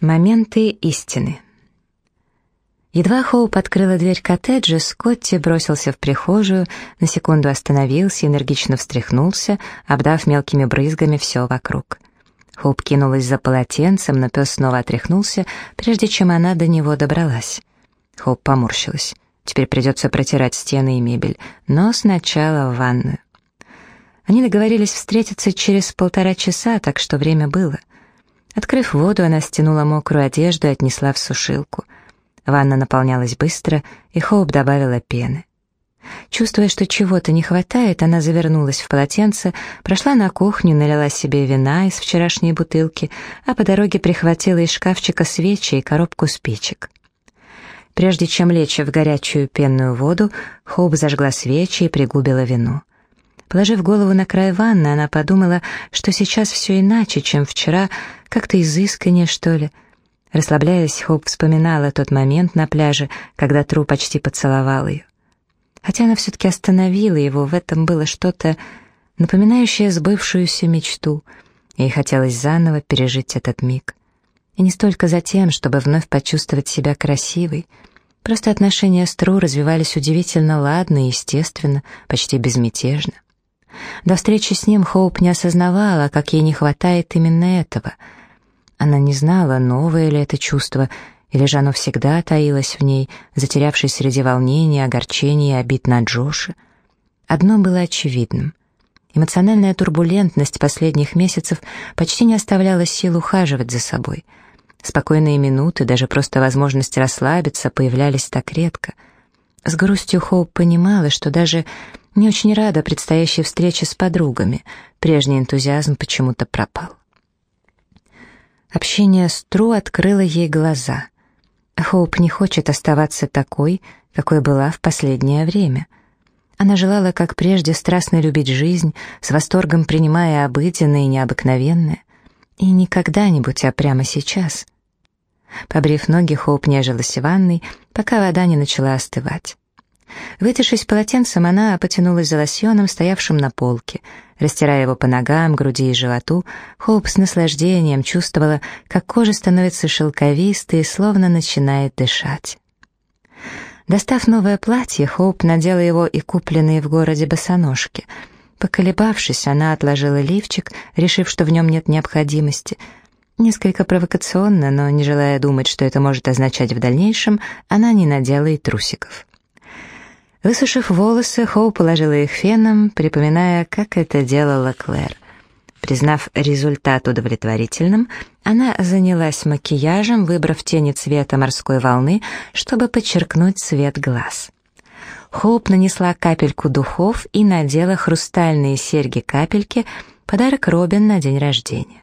Моменты истины. Едва Хоуп открыла дверь коттеджа, Скотти бросился в прихожую, на секунду остановился, энергично встряхнулся, обдав мелкими брызгами все вокруг. Хоуп кинулась за полотенцем, но пес снова отряхнулся, прежде чем она до него добралась. Хоуп поморщилась. Теперь придется протирать стены и мебель, но сначала в ванную. Они договорились встретиться через полтора часа, так что время было. Открыв воду, она стянула мокрую одежду и отнесла в сушилку. Ванна наполнялась быстро, и Хоуп добавила пены. Чувствуя, что чего-то не хватает, она завернулась в полотенце, прошла на кухню, налила себе вина из вчерашней бутылки, а по дороге прихватила из шкафчика свечи и коробку спичек. Прежде чем лечь в горячую пенную воду, Хоуп зажгла свечи и пригубила вино. Положив голову на край ванны, она подумала, что сейчас все иначе, чем вчера, как-то изысканнее, что ли. Расслабляясь, Хоуп вспоминала тот момент на пляже, когда Тру почти поцеловал ее. Хотя она все-таки остановила его, в этом было что-то напоминающее сбывшуюся мечту. Ей хотелось заново пережить этот миг. И не столько за тем, чтобы вновь почувствовать себя красивой, просто отношения с Тру развивались удивительно ладно и естественно, почти безмятежно. До встречи с ним Хоуп не осознавала, как ей не хватает именно этого. Она не знала, новое ли это чувство, или же оно всегда таилось в ней, затерявшись среди волнений, огорчений и обид на Джоша. Одно было очевидным. Эмоциональная турбулентность последних месяцев почти не оставляла сил ухаживать за собой. Спокойные минуты, даже просто возможность расслабиться, появлялись так редко. С грустью Хоуп понимала, что даже не очень рада предстоящей встрече с подругами. Прежний энтузиазм почему-то пропал. Общение с Тру открыло ей глаза. Хоуп не хочет оставаться такой, какой была в последнее время. Она желала, как прежде, страстно любить жизнь, с восторгом принимая обыденное и необыкновенное. И не когда-нибудь, а прямо сейчас. Побрив ноги, Хоуп нежилась в ванной, пока вода не начала остывать. Вытершись полотенцем, она потянулась за лосьоном, стоявшим на полке. Растирая его по ногам, груди и животу, Хоуп с наслаждением чувствовала, как кожа становится шелковистой и словно начинает дышать. Достав новое платье, Хоуп надела его и купленные в городе босоножки. Поколебавшись, она отложила лифчик, решив, что в нем нет необходимости. Несколько провокационно, но не желая думать, что это может означать в дальнейшем, она не надела и трусиков. Высушив волосы, Хоу положила их феном, припоминая, как это делала Клэр. Признав результат удовлетворительным, она занялась макияжем, выбрав тени цвета морской волны, чтобы подчеркнуть цвет глаз. Хоуп нанесла капельку духов и надела хрустальные серьги-капельки, подарок Робин на день рождения.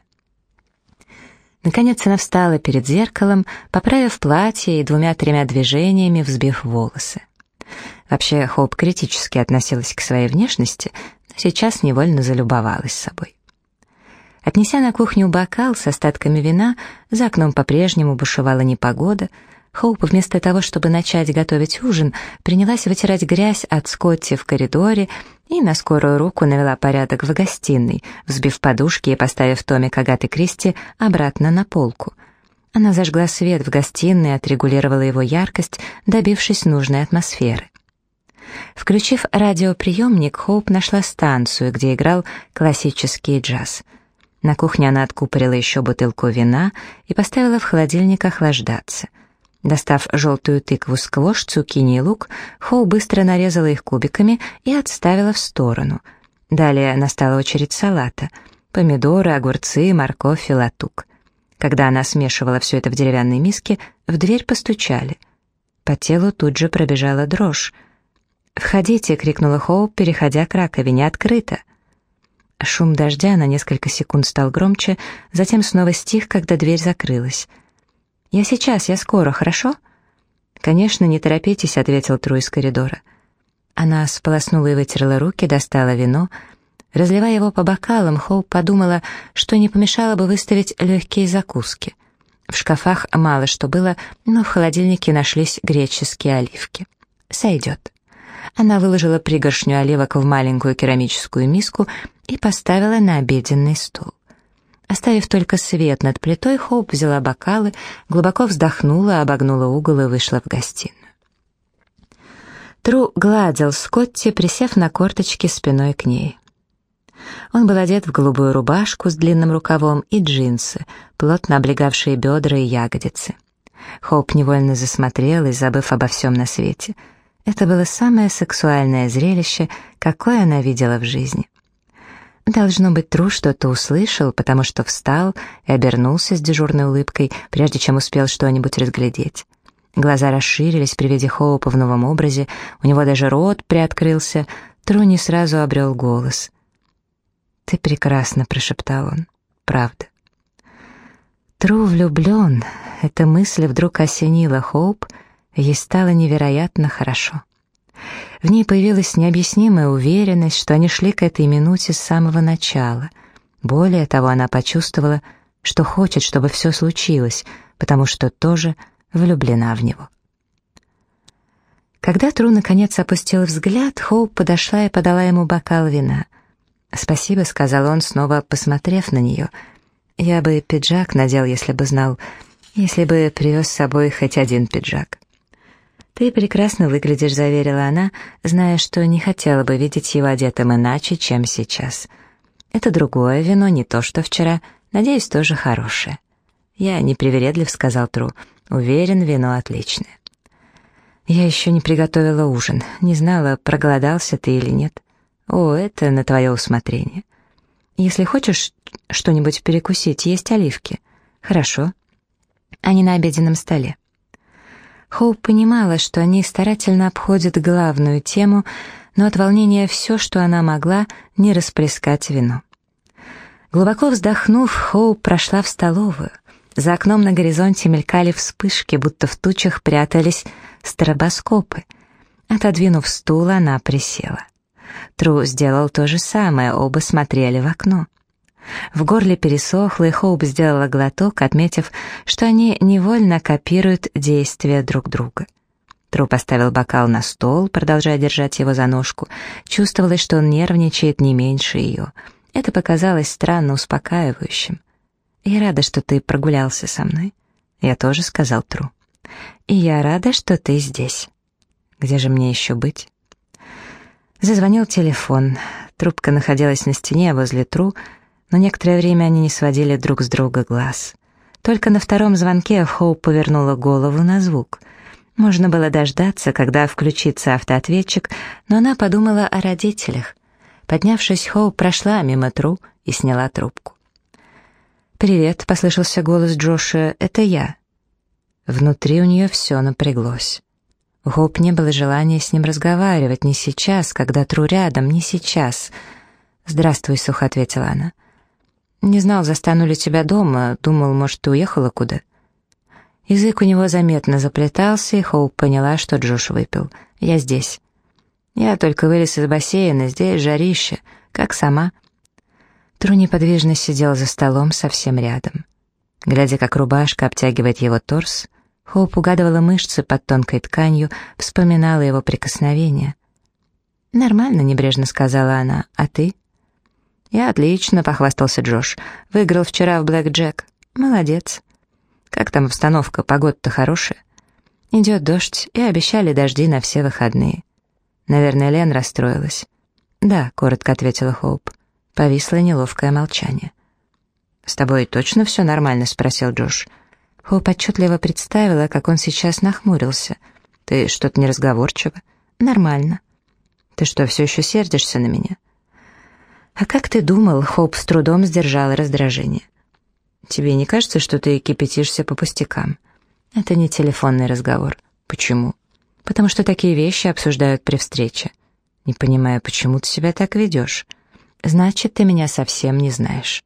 Наконец она встала перед зеркалом, поправив платье и двумя-тремя движениями взбив волосы. Вообще, Хоуп критически относилась к своей внешности, но сейчас невольно залюбовалась собой. Отнеся на кухню бокал с остатками вина, за окном по-прежнему бушевала непогода, Хоуп вместо того, чтобы начать готовить ужин, принялась вытирать грязь от Скотти в коридоре и на скорую руку навела порядок в гостиной, взбив подушки и поставив томик Агаты Кристи обратно на полку. Она зажгла свет в гостиной и отрегулировала его яркость, добившись нужной атмосферы. Включив радиоприемник, Хоуп нашла станцию, где играл классический джаз. На кухне она откупорила еще бутылку вина и поставила в холодильник охлаждаться. Достав желтую тыкву сквош, цукини и лук, Хоу быстро нарезала их кубиками и отставила в сторону. Далее настала очередь салата. Помидоры, огурцы, морковь и латук. Когда она смешивала все это в деревянной миске, в дверь постучали. По телу тут же пробежала дрожь. «Входите!» — крикнула Хоуп, переходя к раковине. «Открыто!» Шум дождя на несколько секунд стал громче, затем снова стих, когда дверь закрылась. «Я сейчас, я скоро, хорошо?» «Конечно, не торопитесь», — ответил Тру из коридора. Она сполоснула и вытерла руки, достала вино. Разливая его по бокалам, Хоуп подумала, что не помешало бы выставить легкие закуски. В шкафах мало что было, но в холодильнике нашлись греческие оливки. «Сойдет». Она выложила пригоршню оливок в маленькую керамическую миску и поставила на обеденный стол. Оставив только свет над плитой, Хоуп взяла бокалы, глубоко вздохнула, обогнула угол и вышла в гостиную. Тру гладил Скотти, присев на корточки спиной к ней. Он был одет в голубую рубашку с длинным рукавом и джинсы, плотно облегавшие бедра и ягодицы. Хоуп невольно засмотрелась, забыв обо всем на свете. Это было самое сексуальное зрелище, какое она видела в жизни. Должно быть, Тру что-то услышал, потому что встал и обернулся с дежурной улыбкой, прежде чем успел что-нибудь разглядеть. Глаза расширились при виде Хоупа в новом образе, у него даже рот приоткрылся, Тру не сразу обрел голос. «Ты прекрасно», — прошептал он, — «правда». Тру влюблен, эта мысль вдруг осенила Хоуп, ей стало невероятно хорошо. В ней появилась необъяснимая уверенность, что они шли к этой минуте с самого начала. Более того, она почувствовала, что хочет, чтобы все случилось, потому что тоже влюблена в него. Когда Тру наконец опустил взгляд, Хоуп подошла и подала ему бокал вина. «Спасибо», — сказал он, снова посмотрев на нее. «Я бы пиджак надел, если бы знал, если бы привез с собой хоть один пиджак». «Ты прекрасно выглядишь», — заверила она, зная, что не хотела бы видеть его одетым иначе, чем сейчас. «Это другое вино, не то, что вчера. Надеюсь, тоже хорошее». «Я не привередлив», — сказал Тру. «Уверен, вино отличное». «Я еще не приготовила ужин. Не знала, проголодался ты или нет. О, это на твое усмотрение. Если хочешь что-нибудь перекусить, есть оливки. Хорошо. Они на обеденном столе». Хоуп понимала, что они старательно обходят главную тему, но от волнения все, что она могла, не расплескать вино. Глубоко вздохнув, Хоуп прошла в столовую. За окном на горизонте мелькали вспышки, будто в тучах прятались стробоскопы. Отодвинув стул, она присела. Тру сделал то же самое, оба смотрели в окно. В горле пересохло, и Хоуп сделала глоток, отметив, что они невольно копируют действия друг друга. Тру поставил бокал на стол, продолжая держать его за ножку. Чувствовалось, что он нервничает не меньше ее. Это показалось странно успокаивающим. «Я рада, что ты прогулялся со мной». «Я тоже», — сказал Тру. «И я рада, что ты здесь». «Где же мне еще быть?» Зазвонил телефон. Трубка находилась на стене возле Тру, но некоторое время они не сводили друг с друга глаз. Только на втором звонке Хоуп повернула голову на звук. Можно было дождаться, когда включится автоответчик, но она подумала о родителях. Поднявшись, Хоуп прошла мимо Тру и сняла трубку. «Привет», — послышался голос Джоша, — «это я». Внутри у нее все напряглось. У Хоуп не было желания с ним разговаривать, не сейчас, когда Тру рядом, не сейчас. «Здравствуй», — сухо ответила она. «Не знал, застану ли тебя дома. Думал, может, ты уехала куда?» Язык у него заметно заплетался, и Хоуп поняла, что Джош выпил. «Я здесь». «Я только вылез из бассейна, здесь жарище. Как сама?» Тру неподвижно сидел за столом совсем рядом. Глядя, как рубашка обтягивает его торс, Хоуп угадывала мышцы под тонкой тканью, вспоминала его прикосновения. «Нормально», — небрежно сказала она. «А ты?» «Я отлично», — похвастался Джош. «Выиграл вчера в Блэк Джек. Молодец». «Как там обстановка? Погода-то хорошая?» «Идет дождь, и обещали дожди на все выходные». Наверное, Лен расстроилась. «Да», — коротко ответила Хоуп. Повисло неловкое молчание. «С тобой точно все нормально?» — спросил Джош. Хоуп отчетливо представила, как он сейчас нахмурился. «Ты что-то неразговорчиво?» «Нормально». «Ты что, все еще сердишься на меня?» «А как ты думал?» — Хоуп с трудом сдержал раздражение. «Тебе не кажется, что ты кипятишься по пустякам?» «Это не телефонный разговор». «Почему?» «Потому что такие вещи обсуждают при встрече». «Не понимаю, почему ты себя так ведешь?» «Значит, ты меня совсем не знаешь».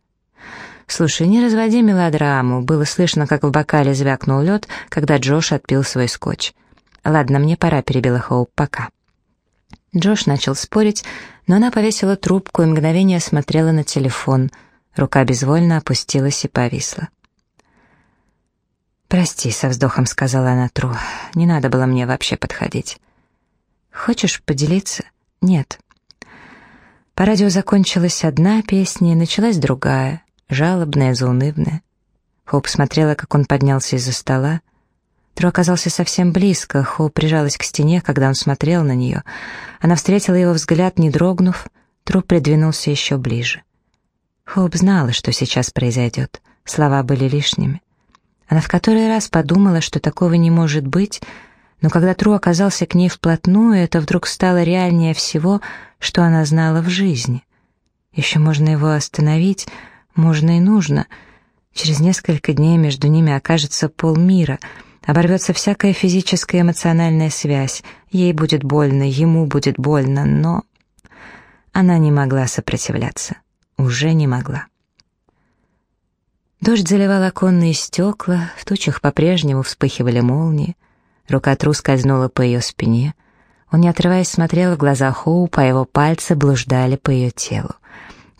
«Слушай, не разводи мелодраму». Было слышно, как в бокале звякнул лед, когда Джош отпил свой скотч. «Ладно, мне пора», — перебила Хоуп, — «пока». Джош начал спорить, но она повесила трубку и мгновение смотрела на телефон. Рука безвольно опустилась и повисла. «Прости», — со вздохом сказала она Тру, — «не надо было мне вообще подходить». «Хочешь поделиться?» «Нет». По радио закончилась одна песня и началась другая. жалобное, заунывное. Хоуп смотрела, как он поднялся из-за стола. Тру оказался совсем близко, Хоуп прижалась к стене, когда он смотрел на нее. Она встретила его взгляд, не дрогнув, Тру придвинулся еще ближе. Хоуп знала, что сейчас произойдет. Слова были лишними. Она в который раз подумала, что такого не может быть, но когда Тру оказался к ней вплотную, это вдруг стало реальнее всего, что она знала в жизни. Еще можно его остановить, можно и нужно. Через несколько дней между ними окажется полмира, оборвется всякая физическая и эмоциональная связь, ей будет больно, ему будет больно, но... Она не могла сопротивляться, уже не могла. Дождь заливал оконные стекла, в тучах по-прежнему вспыхивали молнии. Рука Тру скользнула по ее спине. Он, не отрываясь, смотрел в глаза Хоуп, а его пальцы блуждали по ее телу.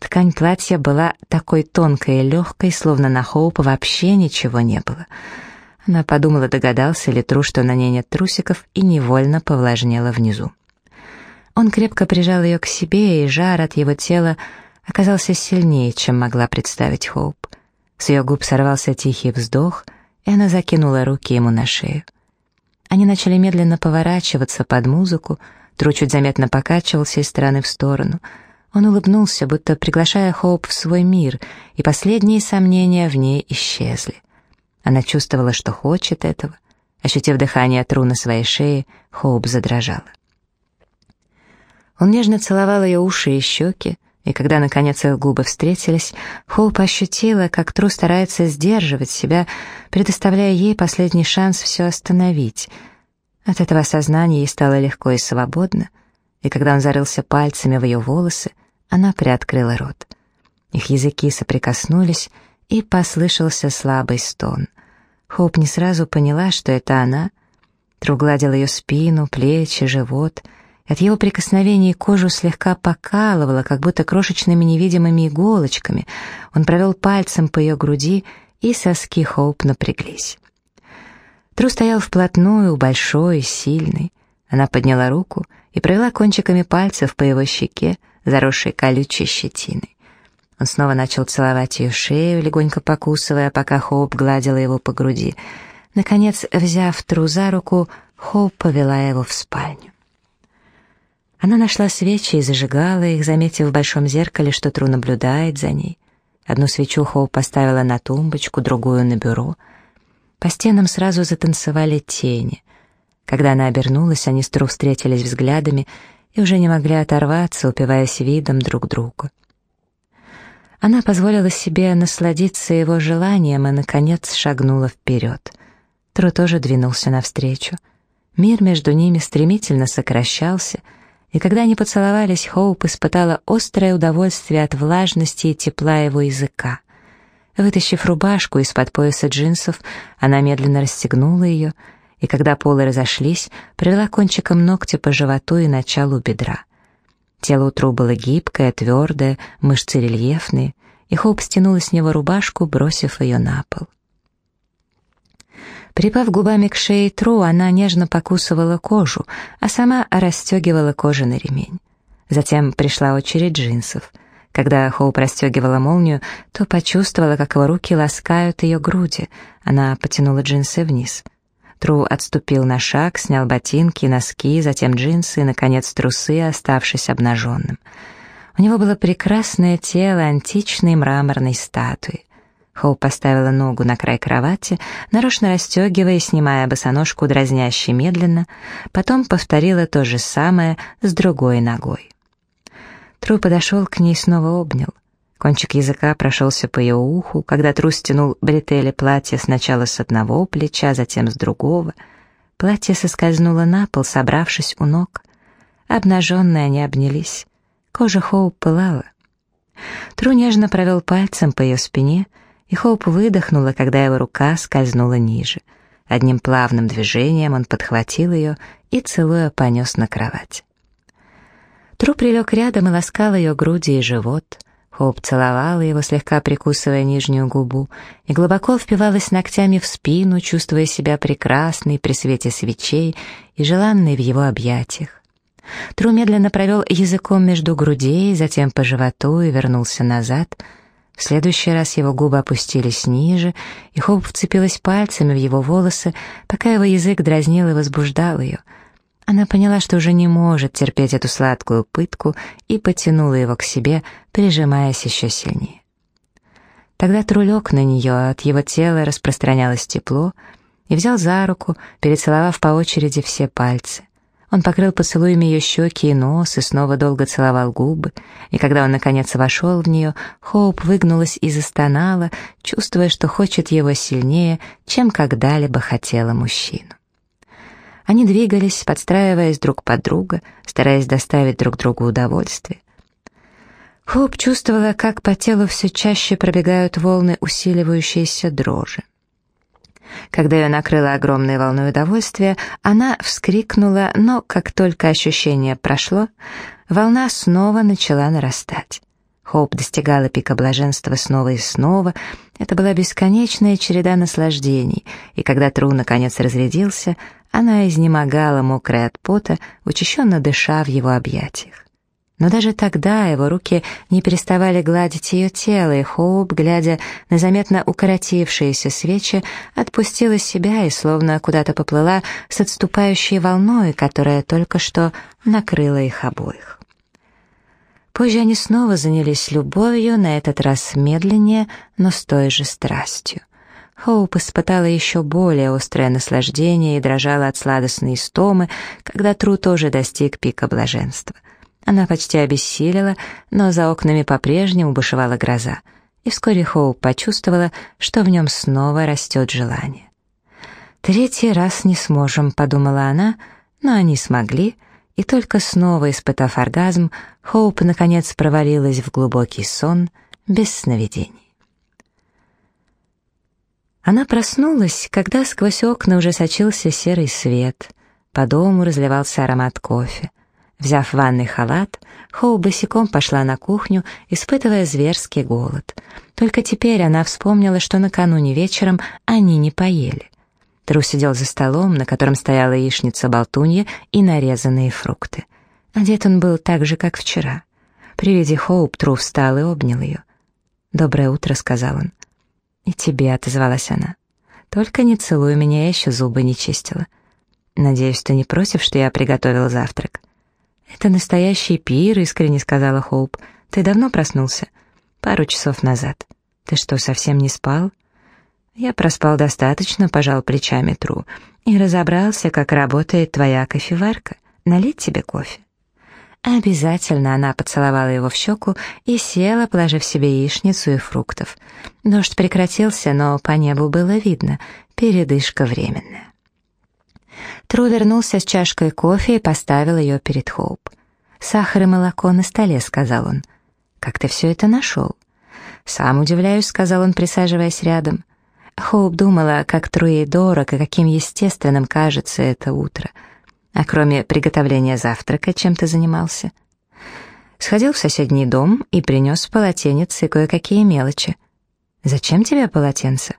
Ткань платья была такой тонкой и легкой, словно на Хоупа вообще ничего не было. Она подумала, догадался ли Тру, что на ней нет трусиков, и невольно повлажнела внизу. Он крепко прижал ее к себе, и жар от его тела оказался сильнее, чем могла представить Хоуп. С ее губ сорвался тихий вздох, и она закинула руки ему на шею. Они начали медленно поворачиваться под музыку, Тру чуть заметно покачивался из стороны в сторону. Он улыбнулся, будто приглашая Хоуп в свой мир, и последние сомнения в ней исчезли. Она чувствовала, что хочет этого. Ощутив дыхание Тру на своей шее, Хоуп задрожала. Он нежно целовал ее уши и щеки, и когда, наконец, их губы встретились, Хоуп ощутила, как Тру старается сдерживать себя, предоставляя ей последний шанс все остановить. От этого осознания ей стало легко и свободно, и когда он зарылся пальцами в ее волосы, она приоткрыла рот. Их языки соприкоснулись, и послышался слабый стон. Хоуп не сразу поняла, что это она. Тру гладил ее спину, плечи, живот — от его прикосновений кожу слегка покалывало, как будто крошечными невидимыми иголочками. Он провел пальцем по ее груди, и соски Хоуп напряглись. Тру стоял вплотную, большой сильный. Она подняла руку и провела кончиками пальцев по его щеке, заросшей колючей щетиной. Он снова начал целовать ее шею, легонько покусывая, пока Хоуп гладила его по груди. Наконец, взяв Тру за руку, Хоуп повела его в спальню. Она нашла свечи и зажигала их, заметив в большом зеркале, что Тру наблюдает за ней. Одну свечу Хоу поставила на тумбочку, другую на бюро. По стенам сразу затанцевали тени. Когда она обернулась, они с Тру встретились взглядами и уже не могли оторваться, упиваясь видом друг друга. Она позволила себе насладиться его желанием и, наконец, шагнула вперед. Тру тоже двинулся навстречу. Мир между ними стремительно сокращался — и когда они поцеловались, Хоуп испытала острое удовольствие от влажности и тепла его языка. Вытащив рубашку из-под пояса джинсов, она медленно расстегнула ее, и когда полы разошлись, провела кончиком ногтя по животу и началу бедра. Тело у Тру было гибкое, твердое, мышцы рельефные, и Хоуп стянула с него рубашку, бросив ее на пол. Припав губами к шее Тру, она нежно покусывала кожу, а сама расстегивала кожаный ремень. Затем пришла очередь джинсов. Когда Хоуп расстегивала молнию, то почувствовала, как его руки ласкают ее груди. Она потянула джинсы вниз. Тру отступил на шаг, снял ботинки, носки, затем джинсы и, наконец, трусы, оставшись обнаженным. У него было прекрасное тело античной мраморной статуи. Хоу поставила ногу на край кровати, нарочно расстегивая и снимая босоножку дразняще медленно, потом повторила то же самое с другой ногой. Тру подошел к ней и снова обнял. Кончик языка прошелся по ее уху, когда Тру стянул бретели платья сначала с одного плеча, затем с другого. Платье соскользнуло на пол, собравшись у ног. Обнаженные они обнялись. Кожа Хоу пылала. Тру нежно провел пальцем по ее спине — и Хоуп выдохнула, когда его рука скользнула ниже. Одним плавным движением он подхватил ее и, целуя, понес на кровать. Тру прилег рядом и ласкал ее груди и живот. Хоуп целовала его, слегка прикусывая нижнюю губу, и глубоко впивалась ногтями в спину, чувствуя себя прекрасной при свете свечей и желанной в его объятиях. Тру медленно провел языком между грудей, затем по животу и вернулся назад — В следующий раз его губы опустились ниже, и Хоуп вцепилась пальцами в его волосы, пока его язык дразнил и возбуждал ее. Она поняла, что уже не может терпеть эту сладкую пытку, и потянула его к себе, прижимаясь еще сильнее. Тогда трулек на нее, от его тела распространялось тепло, и взял за руку, перецеловав по очереди все пальцы. Он покрыл поцелуями ее щеки и нос и снова долго целовал губы, и когда он наконец вошел в нее, Хоуп выгнулась и застонала, чувствуя, что хочет его сильнее, чем когда-либо хотела мужчину. Они двигались, подстраиваясь друг под друга, стараясь доставить друг другу удовольствие. Хоуп чувствовала, как по телу все чаще пробегают волны усиливающейся дрожи. Когда ее накрыло огромной волной удовольствия, она вскрикнула, но как только ощущение прошло, волна снова начала нарастать. Хоуп достигала пика блаженства снова и снова. Это была бесконечная череда наслаждений, и когда Тру наконец разрядился, она изнемогала, мокрая от пота, учащенно дыша в его объятиях. Но даже тогда его руки не переставали гладить ее тело, и Хоуп, глядя на заметно укоротившиеся свечи, отпустила себя и словно куда-то поплыла с отступающей волной, которая только что накрыла их обоих. Позже они снова занялись любовью, на этот раз медленнее, но с той же страстью. Хоуп испытала еще более острое наслаждение и дрожала от сладостной истомы, когда Тру тоже достиг пика блаженства — она почти обессилела, но за окнами по-прежнему бушевала гроза, и вскоре Хоуп почувствовала, что в нем снова растет желание. «Третий раз не сможем», — подумала она, но они смогли, и только снова испытав оргазм, Хоуп наконец провалилась в глубокий сон без сновидений. Она проснулась, когда сквозь окна уже сочился серый свет, по дому разливался аромат кофе. Взяв ванный халат, Хоу босиком пошла на кухню, испытывая зверский голод. Только теперь она вспомнила, что накануне вечером они не поели. Тру сидел за столом, на котором стояла яичница-болтунья и нарезанные фрукты. Одет он был так же, как вчера. При виде Хоуп Тру встал и обнял ее. «Доброе утро», — сказал он. «И тебе», — отозвалась она. «Только не целуй меня, я еще зубы не чистила. Надеюсь, ты не против, что я приготовила завтрак?» «Это настоящий пир», — искренне сказала Хоуп. «Ты давно проснулся?» «Пару часов назад». «Ты что, совсем не спал?» «Я проспал достаточно», — пожал плечами Тру, «и разобрался, как работает твоя кофеварка. Налить тебе кофе?» Обязательно она поцеловала его в щеку и села, положив себе яичницу и фруктов. Дождь прекратился, но по небу было видно, передышка временная. Тру вернулся с чашкой кофе и поставил ее перед Хоуп. «Сахар и молоко на столе», — сказал он. «Как ты все это нашел?» «Сам удивляюсь», — сказал он, присаживаясь рядом. Хоуп думала, как Тру ей дорог и каким естественным кажется это утро. А кроме приготовления завтрака, чем ты занимался? Сходил в соседний дом и принес полотенец и кое-какие мелочи. «Зачем тебе полотенце?»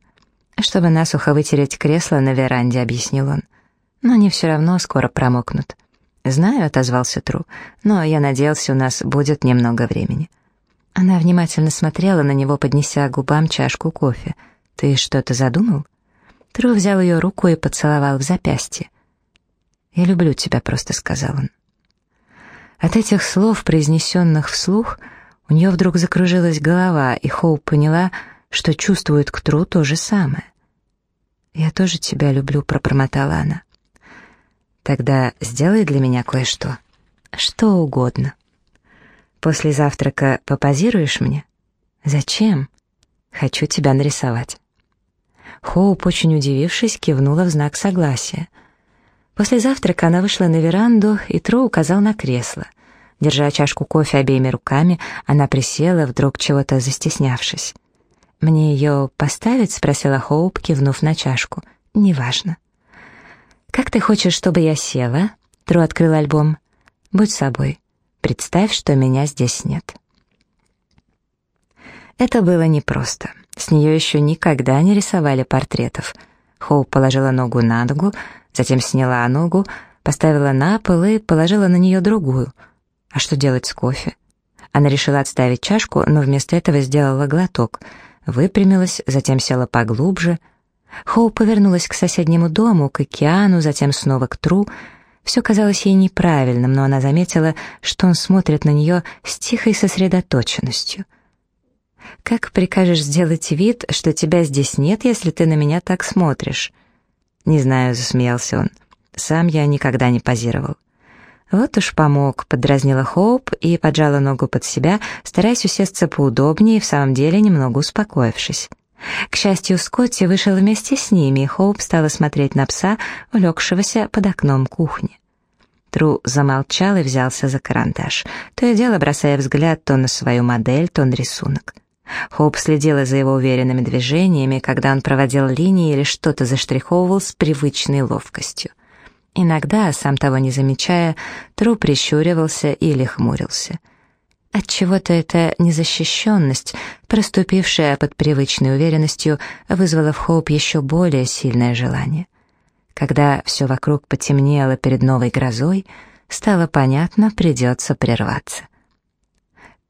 «Чтобы насухо вытереть кресло на веранде», — объяснил он но они все равно скоро промокнут. «Знаю», — отозвался Тру, — «но я надеялся, у нас будет немного времени». Она внимательно смотрела на него, поднеся к губам чашку кофе. «Ты что-то задумал?» Тру взял ее руку и поцеловал в запястье. «Я люблю тебя», — просто сказал он. От этих слов, произнесенных вслух, у нее вдруг закружилась голова, и Хоуп поняла, что чувствует к Тру то же самое. «Я тоже тебя люблю», — пробормотала она. Тогда сделай для меня кое-что. Что угодно. После завтрака попозируешь мне? Зачем? Хочу тебя нарисовать. Хоуп, очень удивившись, кивнула в знак согласия. После завтрака она вышла на веранду, и Тру указал на кресло. Держа чашку кофе обеими руками, она присела, вдруг чего-то застеснявшись. «Мне ее поставить?» — спросила Хоуп, кивнув на чашку. «Неважно». «Как ты хочешь, чтобы я села?» Тру открыл альбом. «Будь собой. Представь, что меня здесь нет». Это было непросто. С нее еще никогда не рисовали портретов. Хоуп положила ногу на ногу, затем сняла ногу, поставила на пол и положила на нее другую. А что делать с кофе? Она решила отставить чашку, но вместо этого сделала глоток. Выпрямилась, затем села поглубже. Хоуп повернулась к соседнему дому, к океану, затем снова к Тру. Все казалось ей неправильным, но она заметила, что он смотрит на нее с тихой сосредоточенностью. «Как прикажешь сделать вид, что тебя здесь нет, если ты на меня так смотришь?» «Не знаю», — засмеялся он. «Сам я никогда не позировал». «Вот уж помог», — подразнила Хоуп и поджала ногу под себя, стараясь усесться поудобнее и в самом деле немного успокоившись. К счастью, Скотти вышел вместе с ними, и Хоуп стала смотреть на пса, улегшегося под окном кухни. Тру замолчал и взялся за карандаш, то и дело бросая взгляд то на свою модель, то на рисунок. Хоуп следила за его уверенными движениями, когда он проводил линии или что-то заштриховывал с привычной ловкостью. Иногда, сам того не замечая, Тру прищуривался или хмурился. Отчего-то эта незащищенность, проступившая под привычной уверенностью, вызвала в Хоуп еще более сильное желание. Когда все вокруг потемнело перед новой грозой, стало понятно, придется прерваться.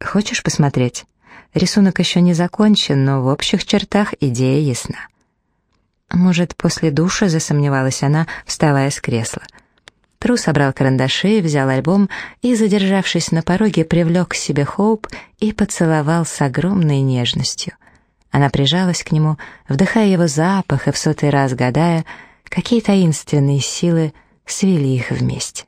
«Хочешь посмотреть?» Рисунок еще не закончен, но в общих чертах идея ясна. Может, после душа, засомневалась она, вставая с кресла. Тру собрал карандаши, взял альбом и, задержавшись на пороге, привлек к себе Хоуп и поцеловал с огромной нежностью. Она прижалась к нему, вдыхая его запах и в сотый раз гадая, какие таинственные силы свели их вместе.